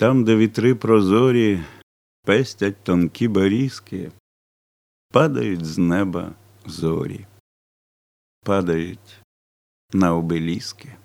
Там, де вітри прозорі, пестять тонкі барізки, падають з неба зорі, падають на обеліски.